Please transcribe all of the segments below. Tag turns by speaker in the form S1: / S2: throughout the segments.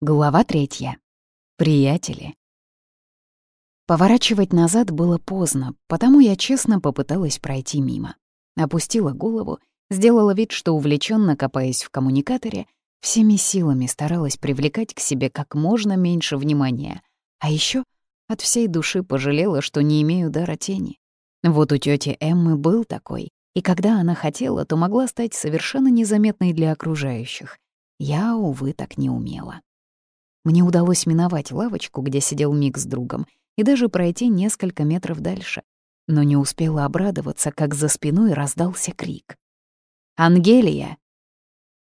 S1: Глава третья. Приятели. Поворачивать назад было поздно, потому я честно попыталась пройти мимо. Опустила голову, сделала вид, что увлеченно копаясь в коммуникаторе, всеми силами старалась привлекать к себе как можно меньше внимания. А еще от всей души пожалела, что не имею дара тени. Вот у тети Эммы был такой, и когда она хотела, то могла стать совершенно незаметной для окружающих. Я, увы, так не умела. Мне удалось миновать лавочку, где сидел Мик с другом, и даже пройти несколько метров дальше. Но не успела обрадоваться, как за спиной раздался крик. «Ангелия!»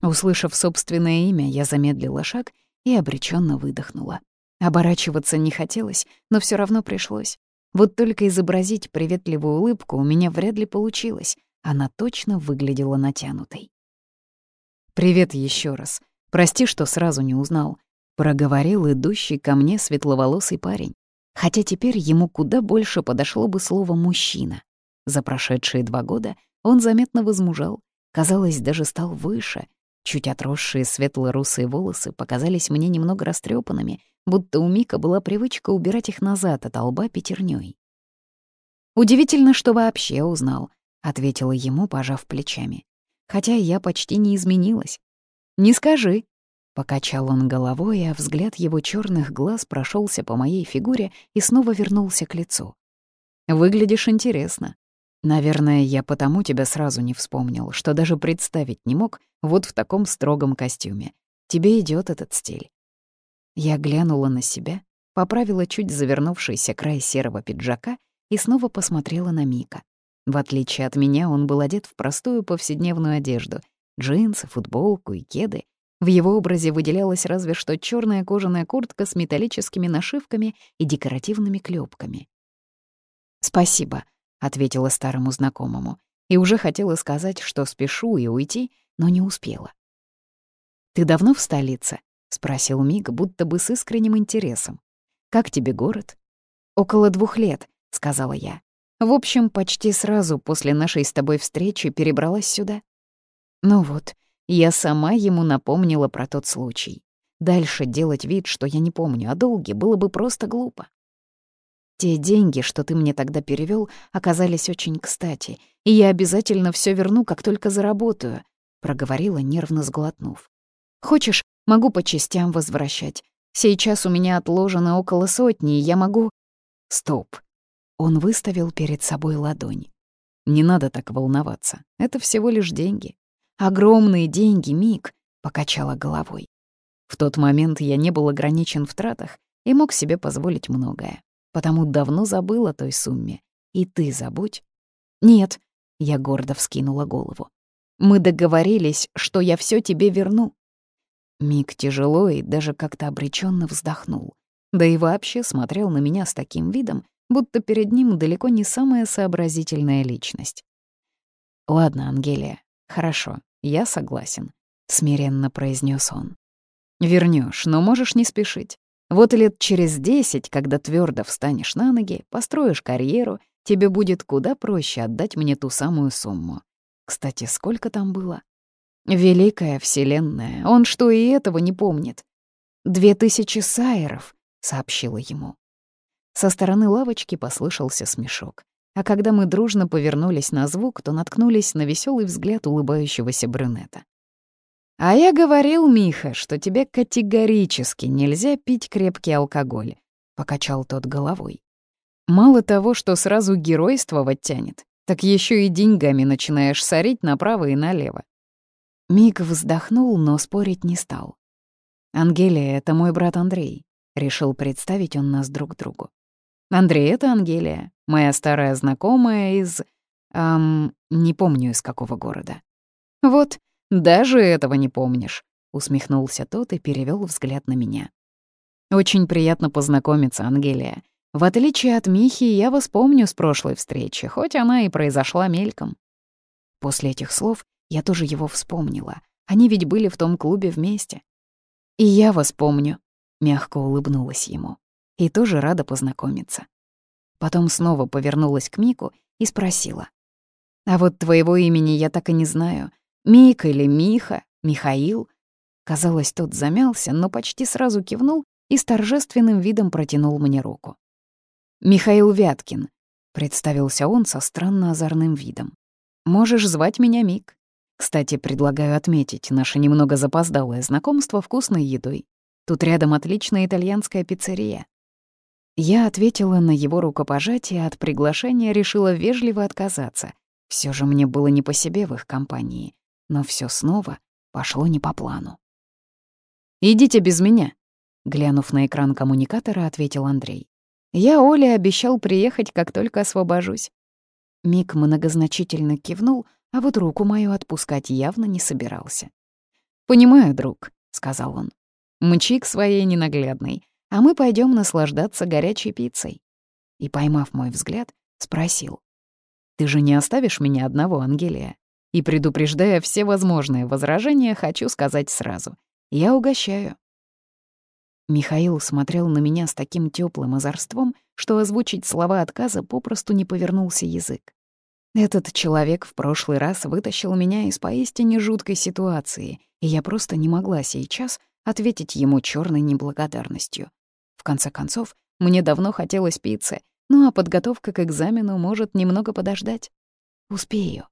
S1: Услышав собственное имя, я замедлила шаг и обреченно выдохнула. Оборачиваться не хотелось, но все равно пришлось. Вот только изобразить приветливую улыбку у меня вряд ли получилось. Она точно выглядела натянутой. «Привет еще раз. Прости, что сразу не узнал проговорил идущий ко мне светловолосый парень. Хотя теперь ему куда больше подошло бы слово «мужчина». За прошедшие два года он заметно возмужал, казалось, даже стал выше. Чуть отросшие светло-русые волосы показались мне немного растрепанными, будто у Мика была привычка убирать их назад от лба пятерней. «Удивительно, что вообще узнал», — ответила ему, пожав плечами. «Хотя я почти не изменилась». «Не скажи», Покачал он головой, а взгляд его черных глаз прошелся по моей фигуре и снова вернулся к лицу. «Выглядишь интересно. Наверное, я потому тебя сразу не вспомнил, что даже представить не мог вот в таком строгом костюме. Тебе идет этот стиль». Я глянула на себя, поправила чуть завернувшийся край серого пиджака и снова посмотрела на Мика. В отличие от меня, он был одет в простую повседневную одежду — джинсы, футболку и кеды — в его образе выделялась разве что черная кожаная куртка с металлическими нашивками и декоративными клепками. «Спасибо», — ответила старому знакомому, и уже хотела сказать, что спешу и уйти, но не успела. «Ты давно в столице?» — спросил Миг, будто бы с искренним интересом. «Как тебе город?» «Около двух лет», — сказала я. «В общем, почти сразу после нашей с тобой встречи перебралась сюда». «Ну вот, я сама ему напомнила про тот случай. Дальше делать вид, что я не помню о долге, было бы просто глупо. Те деньги, что ты мне тогда перевел, оказались очень кстати, и я обязательно все верну, как только заработаю, проговорила, нервно сглотнув. Хочешь, могу по частям возвращать. Сейчас у меня отложено около сотни, и я могу... Стоп. Он выставил перед собой ладонь. Не надо так волноваться. Это всего лишь деньги. Огромные деньги, Мик, покачала головой. В тот момент я не был ограничен в тратах и мог себе позволить многое, потому давно забыл о той сумме. И ты забудь. Нет, я гордо вскинула голову. Мы договорились, что я все тебе верну. Мик тяжело и даже как-то обреченно вздохнул. Да и вообще смотрел на меня с таким видом, будто перед ним далеко не самая сообразительная личность. «Ладно, Ангелия, хорошо, я согласен», — смиренно произнес он. Вернешь, но можешь не спешить. Вот лет через десять, когда твердо встанешь на ноги, построишь карьеру, тебе будет куда проще отдать мне ту самую сумму. Кстати, сколько там было? Великая Вселенная, он что и этого не помнит. «Две тысячи сайеров», — сообщила ему. Со стороны лавочки послышался смешок. А когда мы дружно повернулись на звук, то наткнулись на веселый взгляд улыбающегося брюнета. «А я говорил, Миха, что тебе категорически нельзя пить крепкий алкоголь», — покачал тот головой. «Мало того, что сразу геройствовать тянет, так еще и деньгами начинаешь сорить направо и налево». Мик вздохнул, но спорить не стал. «Ангелия — это мой брат Андрей», — решил представить он нас друг другу. «Андрей — это Ангелия, Моя старая знакомая из... Эм, не помню, из какого города. Вот, даже этого не помнишь, усмехнулся тот и перевел взгляд на меня. Очень приятно познакомиться, Ангелия. В отличие от Михи, я вас помню с прошлой встречи, хоть она и произошла мельком. После этих слов я тоже его вспомнила. Они ведь были в том клубе вместе. И я вас помню, мягко улыбнулась ему. И тоже рада познакомиться. Потом снова повернулась к Мику и спросила. «А вот твоего имени я так и не знаю. Мика или Миха? Михаил?» Казалось, тот замялся, но почти сразу кивнул и с торжественным видом протянул мне руку. «Михаил Вяткин», — представился он со странно озорным видом. «Можешь звать меня Мик. Кстати, предлагаю отметить наше немного запоздалое знакомство вкусной едой. Тут рядом отличная итальянская пиццерия. Я ответила на его рукопожатие, от приглашения решила вежливо отказаться. Все же мне было не по себе в их компании. Но все снова пошло не по плану. «Идите без меня», — глянув на экран коммуникатора, ответил Андрей. «Я Оле обещал приехать, как только освобожусь». Мик многозначительно кивнул, а вот руку мою отпускать явно не собирался. «Понимаю, друг», — сказал он. «Мчи к своей ненаглядной, а мы пойдем наслаждаться горячей пиццей». И, поймав мой взгляд, спросил. «Ты же не оставишь меня одного, Ангелия?» И, предупреждая все возможные возражения, хочу сказать сразу. Я угощаю. Михаил смотрел на меня с таким теплым озорством, что озвучить слова отказа попросту не повернулся язык. Этот человек в прошлый раз вытащил меня из поистине жуткой ситуации, и я просто не могла сейчас ответить ему черной неблагодарностью. Конце концов, мне давно хотелось пиццы, ну а подготовка к экзамену может немного подождать. Успею.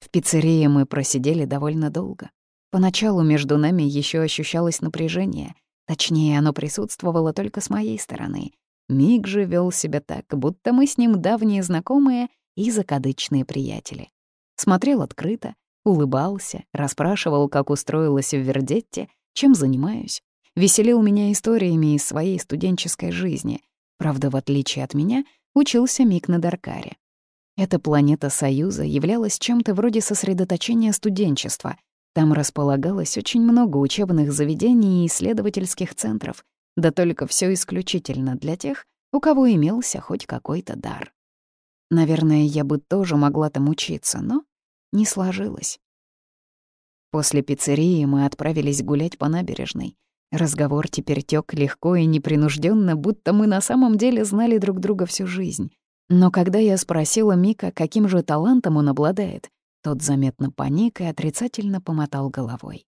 S1: В пиццерии мы просидели довольно долго. Поначалу между нами еще ощущалось напряжение, точнее, оно присутствовало только с моей стороны. Миг же вел себя так, будто мы с ним давние знакомые и закадычные приятели. Смотрел открыто, улыбался, расспрашивал, как устроилась в Вердетте, чем занимаюсь, веселил меня историями из своей студенческой жизни. Правда, в отличие от меня, учился Мик на Даркаре. Эта планета Союза являлась чем-то вроде сосредоточения студенчества. Там располагалось очень много учебных заведений и исследовательских центров, да только все исключительно для тех, у кого имелся хоть какой-то дар. Наверное, я бы тоже могла там учиться, но не сложилось. После пиццерии мы отправились гулять по набережной. Разговор теперь тёк легко и непринужденно, будто мы на самом деле знали друг друга всю жизнь. Но когда я спросила Мика, каким же талантом он обладает, тот заметно паник и отрицательно помотал головой.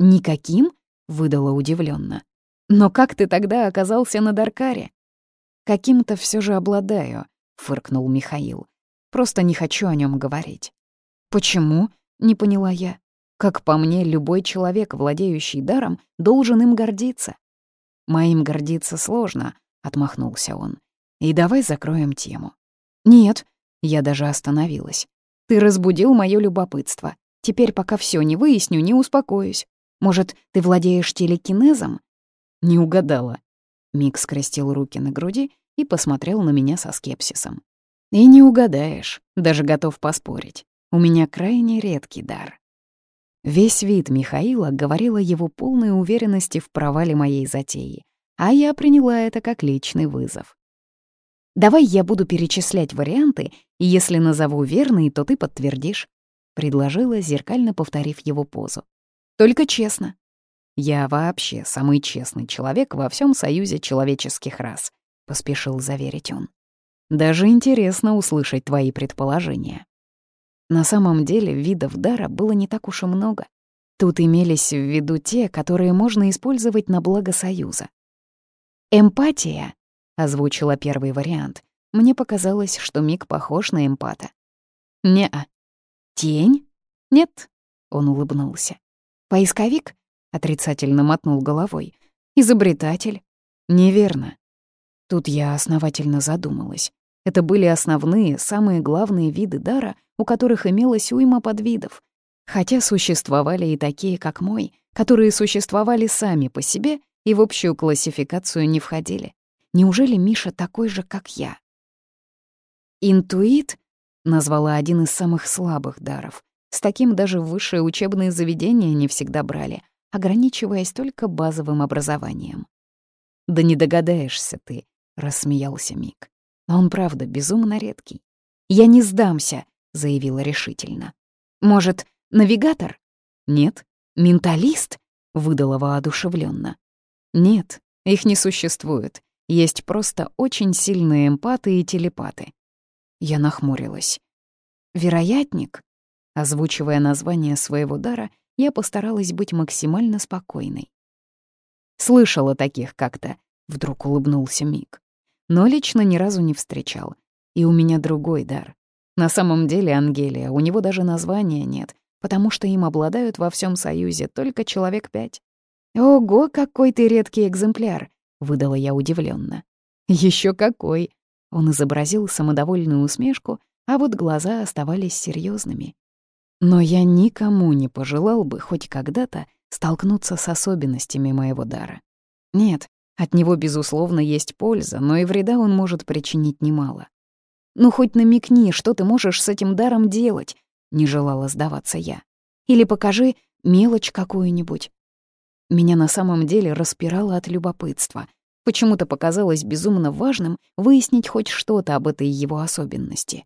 S1: «Никаким?» — выдала удивленно. «Но как ты тогда оказался на Даркаре?» «Каким-то все же обладаю», — фыркнул Михаил. «Просто не хочу о нем говорить». «Почему?» — не поняла я. «Как по мне, любой человек, владеющий даром, должен им гордиться». «Моим гордиться сложно», — отмахнулся он. И давай закроем тему. Нет, я даже остановилась. Ты разбудил моё любопытство. Теперь, пока всё не выясню, не успокоюсь. Может, ты владеешь телекинезом? Не угадала. Мик скрестил руки на груди и посмотрел на меня со скепсисом. И не угадаешь, даже готов поспорить. У меня крайне редкий дар. Весь вид Михаила говорил о его полной уверенности в провале моей затеи, а я приняла это как личный вызов. Давай я буду перечислять варианты, и если назову верный, то ты подтвердишь», — предложила, зеркально повторив его позу. «Только честно». «Я вообще самый честный человек во всем союзе человеческих рас», — поспешил заверить он. «Даже интересно услышать твои предположения». На самом деле видов дара было не так уж и много. Тут имелись в виду те, которые можно использовать на благо Союза. Эмпатия озвучила первый вариант. Мне показалось, что Мик похож на эмпата. «Не-а». «Тень?» «Нет», — он улыбнулся. «Поисковик?» — отрицательно мотнул головой. «Изобретатель?» «Неверно». Тут я основательно задумалась. Это были основные, самые главные виды дара, у которых имелось уйма подвидов. Хотя существовали и такие, как мой, которые существовали сами по себе и в общую классификацию не входили. Неужели Миша такой же, как я? «Интуит» назвала один из самых слабых даров. С таким даже высшие учебные заведения не всегда брали, ограничиваясь только базовым образованием. «Да не догадаешься ты», — рассмеялся Мик. «Но он правда безумно редкий». «Я не сдамся», — заявила решительно. «Может, навигатор?» «Нет». «Менталист?» — выдала воодушевленно. «Нет, их не существует. Есть просто очень сильные эмпаты и телепаты. Я нахмурилась. «Вероятник?» Озвучивая название своего дара, я постаралась быть максимально спокойной. «Слышала таких как-то», — вдруг улыбнулся Мик. «Но лично ни разу не встречал. И у меня другой дар. На самом деле, Ангелия, у него даже названия нет, потому что им обладают во всем Союзе только человек пять. «Ого, какой ты редкий экземпляр!» — выдала я удивленно. Еще какой!» Он изобразил самодовольную усмешку, а вот глаза оставались серьезными. Но я никому не пожелал бы хоть когда-то столкнуться с особенностями моего дара. Нет, от него, безусловно, есть польза, но и вреда он может причинить немало. «Ну, хоть намекни, что ты можешь с этим даром делать», — не желала сдаваться я. «Или покажи мелочь какую-нибудь». Меня на самом деле распирало от любопытства. Почему-то показалось безумно важным выяснить хоть что-то об этой его особенности.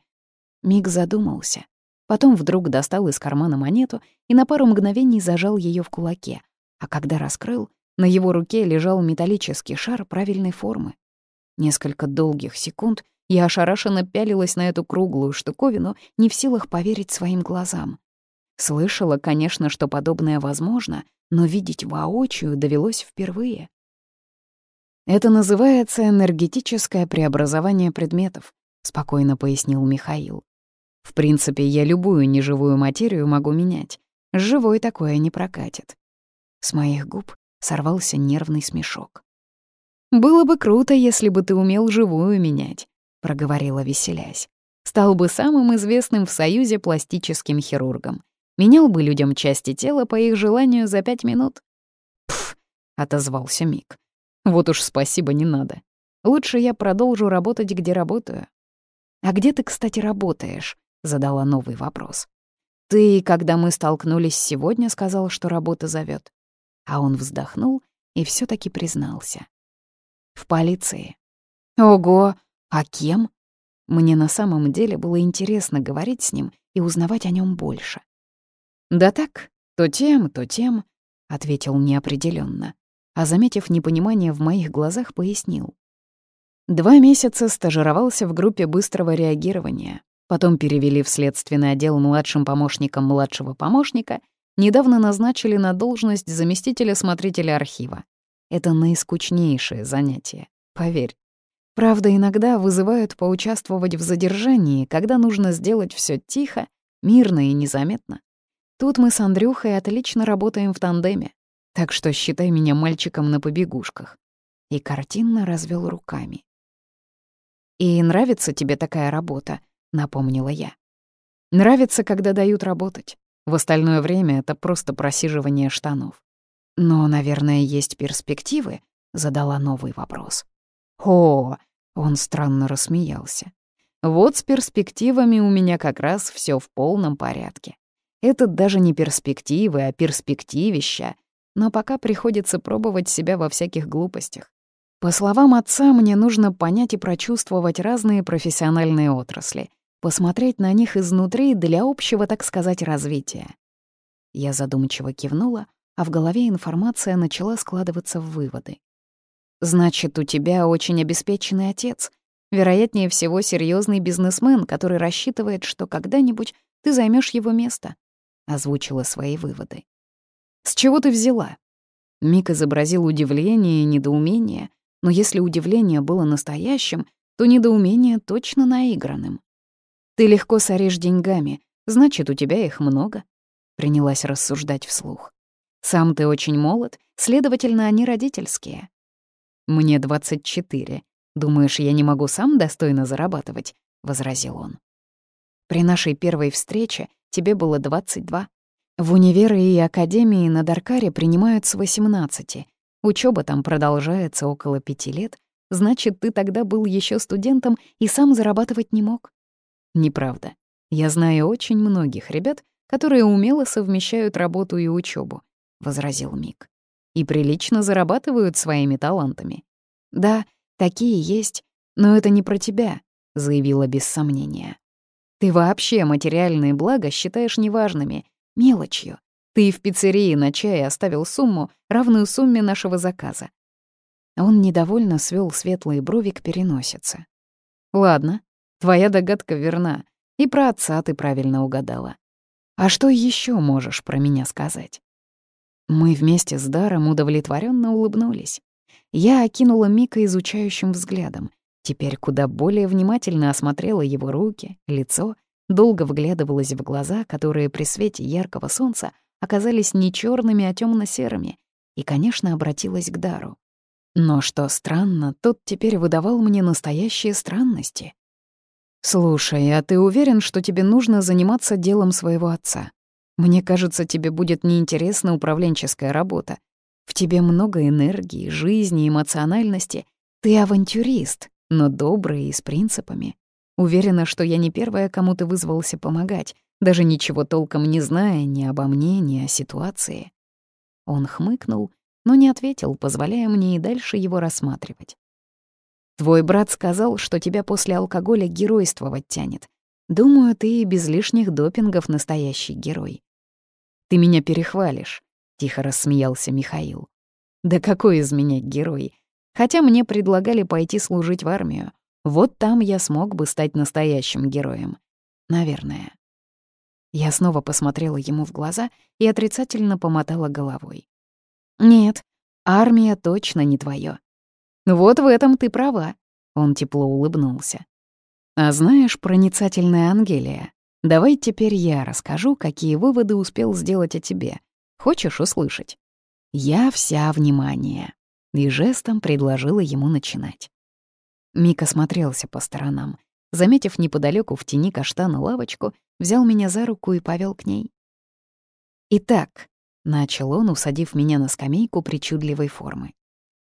S1: Миг задумался. Потом вдруг достал из кармана монету и на пару мгновений зажал ее в кулаке. А когда раскрыл, на его руке лежал металлический шар правильной формы. Несколько долгих секунд я ошарашенно пялилась на эту круглую штуковину, не в силах поверить своим глазам. Слышала, конечно, что подобное возможно, но видеть воочию довелось впервые. «Это называется энергетическое преобразование предметов», — спокойно пояснил Михаил. «В принципе, я любую неживую материю могу менять. С живой такое не прокатит». С моих губ сорвался нервный смешок. «Было бы круто, если бы ты умел живую менять проговорила, веселясь. Стал бы самым известным в Союзе пластическим хирургом. Менял бы людям части тела по их желанию за пять минут. «Пф», — отозвался Мик. «Вот уж спасибо не надо. Лучше я продолжу работать, где работаю». «А где ты, кстати, работаешь?» — задала новый вопрос. «Ты, когда мы столкнулись сегодня, сказал, что работа зовет. А он вздохнул и все таки признался. «В полиции». «Ого, а кем? Мне на самом деле было интересно говорить с ним и узнавать о нем больше. «Да так, то тем, то тем», — ответил неопределенно, а, заметив непонимание в моих глазах, пояснил. Два месяца стажировался в группе быстрого реагирования, потом перевели в следственный отдел младшим помощником младшего помощника, недавно назначили на должность заместителя смотрителя архива. Это наискучнейшее занятие, поверь. Правда, иногда вызывают поучаствовать в задержании, когда нужно сделать все тихо, мирно и незаметно. Тут мы с Андрюхой отлично работаем в тандеме, так что считай меня мальчиком на побегушках. И картинно развел руками. «И нравится тебе такая работа?» — напомнила я. «Нравится, когда дают работать. В остальное время это просто просиживание штанов. Но, наверное, есть перспективы?» — задала новый вопрос. «О!» — он странно рассмеялся. «Вот с перспективами у меня как раз все в полном порядке. Это даже не перспективы, а перспективища. Но пока приходится пробовать себя во всяких глупостях. По словам отца, мне нужно понять и прочувствовать разные профессиональные отрасли, посмотреть на них изнутри для общего, так сказать, развития. Я задумчиво кивнула, а в голове информация начала складываться в выводы. Значит, у тебя очень обеспеченный отец. Вероятнее всего, серьезный бизнесмен, который рассчитывает, что когда-нибудь ты займешь его место. Озвучила свои выводы. С чего ты взяла? Мик изобразил удивление и недоумение, но если удивление было настоящим, то недоумение точно наигранным. Ты легко соришь деньгами, значит, у тебя их много. Принялась рассуждать вслух. Сам ты очень молод, следовательно, они родительские. «Мне 24. Думаешь, я не могу сам достойно зарабатывать?» — возразил он. «При нашей первой встрече тебе было 22. В универы и академии на Даркаре принимают с 18. Учеба там продолжается около пяти лет. Значит, ты тогда был еще студентом и сам зарабатывать не мог?» «Неправда. Я знаю очень многих ребят, которые умело совмещают работу и учебу, возразил Мик и прилично зарабатывают своими талантами. Да, такие есть, но это не про тебя, заявила без сомнения. Ты вообще материальные блага считаешь неважными, мелочью. Ты в пиццерии на чай оставил сумму, равную сумме нашего заказа. Он недовольно свел светлые брови к переносице. Ладно, твоя догадка верна, и про отца ты правильно угадала. А что еще можешь про меня сказать? Мы вместе с Даром удовлетворенно улыбнулись. Я окинула Мика изучающим взглядом. Теперь куда более внимательно осмотрела его руки, лицо, долго вглядывалась в глаза, которые при свете яркого солнца оказались не черными, а темно серыми и, конечно, обратилась к Дару. Но что странно, тот теперь выдавал мне настоящие странности. «Слушай, а ты уверен, что тебе нужно заниматься делом своего отца? Мне кажется, тебе будет неинтересна управленческая работа. В тебе много энергии, жизни, эмоциональности. Ты авантюрист, но добрый и с принципами. Уверена, что я не первая, кому ты вызвался помогать, даже ничего толком не зная ни обо мне, ни о ситуации». Он хмыкнул, но не ответил, позволяя мне и дальше его рассматривать. Твой брат сказал, что тебя после алкоголя геройствовать тянет. Думаю, ты и без лишних допингов настоящий герой. Ты меня перехвалишь, — тихо рассмеялся Михаил. Да какой из меня герой? Хотя мне предлагали пойти служить в армию. Вот там я смог бы стать настоящим героем. Наверное. Я снова посмотрела ему в глаза и отрицательно помотала головой. «Нет, армия точно не твое. «Вот в этом ты права», — он тепло улыбнулся. «А знаешь, проницательная Ангелия, давай теперь я расскажу, какие выводы успел сделать о тебе. Хочешь услышать?» «Я вся внимание», и жестом предложила ему начинать. Мика смотрелся по сторонам. Заметив неподалеку в тени каштана лавочку, взял меня за руку и повел к ней. «Итак», — начал он, усадив меня на скамейку причудливой формы.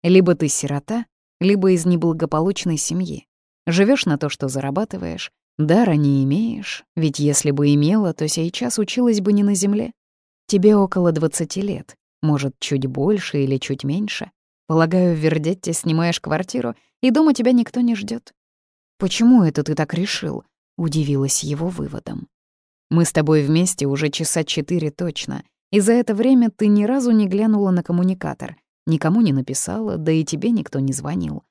S1: Либо ты сирота, либо из неблагополучной семьи. Живешь на то, что зарабатываешь, дара не имеешь, ведь если бы имела, то сейчас училась бы не на земле. Тебе около 20 лет, может, чуть больше или чуть меньше. Полагаю, в Вердетте снимаешь квартиру, и дома тебя никто не ждет. «Почему это ты так решил?» — удивилась его выводом. «Мы с тобой вместе уже часа четыре точно, и за это время ты ни разу не глянула на коммуникатор, Никому не написала, да и тебе никто не звонил.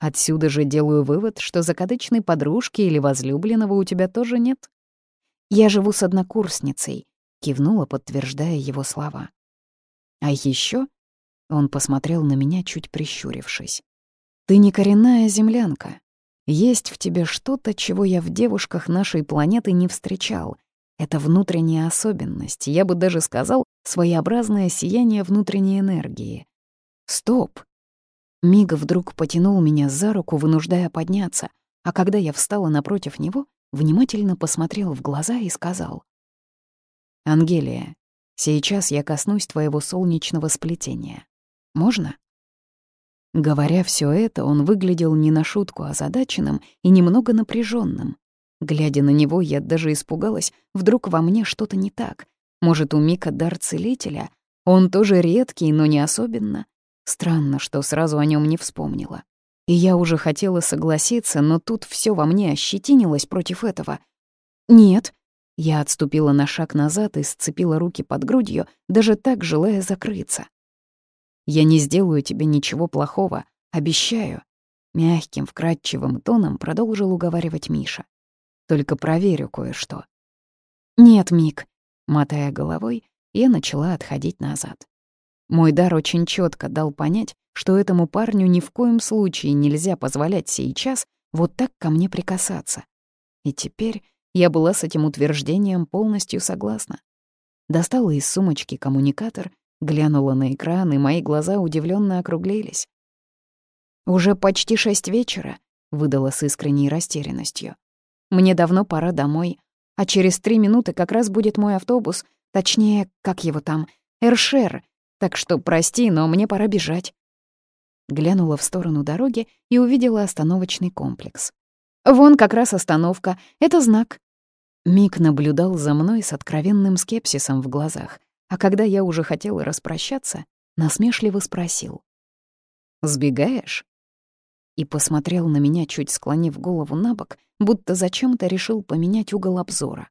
S1: Отсюда же делаю вывод, что закадычной подружки или возлюбленного у тебя тоже нет. Я живу с однокурсницей, кивнула, подтверждая его слова. А еще он посмотрел на меня, чуть прищурившись. Ты не коренная землянка. Есть в тебе что-то, чего я в девушках нашей планеты не встречал. Это внутренняя особенность, я бы даже сказал, своеобразное сияние внутренней энергии. Стоп! Мига вдруг потянул меня за руку, вынуждая подняться, а когда я встала напротив него, внимательно посмотрел в глаза и сказал. «Ангелия, сейчас я коснусь твоего солнечного сплетения. Можно?» Говоря все это, он выглядел не на шутку озадаченным и немного напряженным. Глядя на него, я даже испугалась, вдруг во мне что-то не так. Может, у Мика дар целителя? Он тоже редкий, но не особенно. Странно, что сразу о нем не вспомнила. И я уже хотела согласиться, но тут все во мне ощетинилось против этого. «Нет». Я отступила на шаг назад и сцепила руки под грудью, даже так желая закрыться. «Я не сделаю тебе ничего плохого, обещаю», — мягким, вкрадчивым тоном продолжил уговаривать Миша. «Только проверю кое-что». «Нет, Мик», — мотая головой, я начала отходить назад. Мой дар очень четко дал понять, что этому парню ни в коем случае нельзя позволять сейчас вот так ко мне прикасаться. И теперь я была с этим утверждением полностью согласна. Достала из сумочки коммуникатор, глянула на экран, и мои глаза удивленно округлились. «Уже почти шесть вечера», — выдала с искренней растерянностью. «Мне давно пора домой, а через три минуты как раз будет мой автобус, точнее, как его там, Эршер, так что прости, но мне пора бежать». Глянула в сторону дороги и увидела остановочный комплекс. «Вон как раз остановка. Это знак». Мик наблюдал за мной с откровенным скепсисом в глазах, а когда я уже хотела распрощаться, насмешливо спросил. «Сбегаешь?» И посмотрел на меня, чуть склонив голову на бок, будто зачем-то решил поменять угол обзора.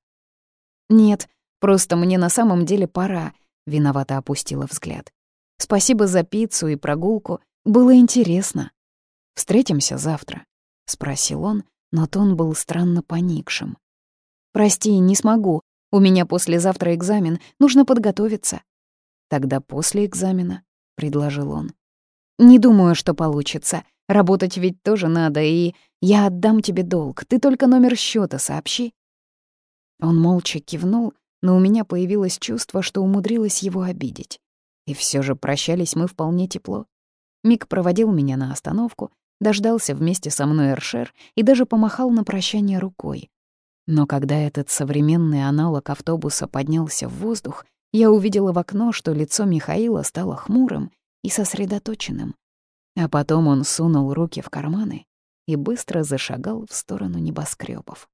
S1: «Нет, просто мне на самом деле пора. Виновато опустила взгляд. «Спасибо за пиццу и прогулку. Было интересно. Встретимся завтра?» — спросил он, но тон был странно поникшим. «Прости, не смогу. У меня послезавтра экзамен. Нужно подготовиться». Тогда после экзамена, — предложил он. Не думаю, что получится. Работать ведь тоже надо, и я отдам тебе долг. Ты только номер счета сообщи. Он молча кивнул, но у меня появилось чувство, что умудрилась его обидеть. И все же прощались мы вполне тепло. Мик проводил меня на остановку, дождался вместе со мной Эршер и даже помахал на прощание рукой. Но когда этот современный аналог автобуса поднялся в воздух, я увидела в окно, что лицо Михаила стало хмурым и сосредоточенным. А потом он сунул руки в карманы и быстро зашагал в сторону небоскребов.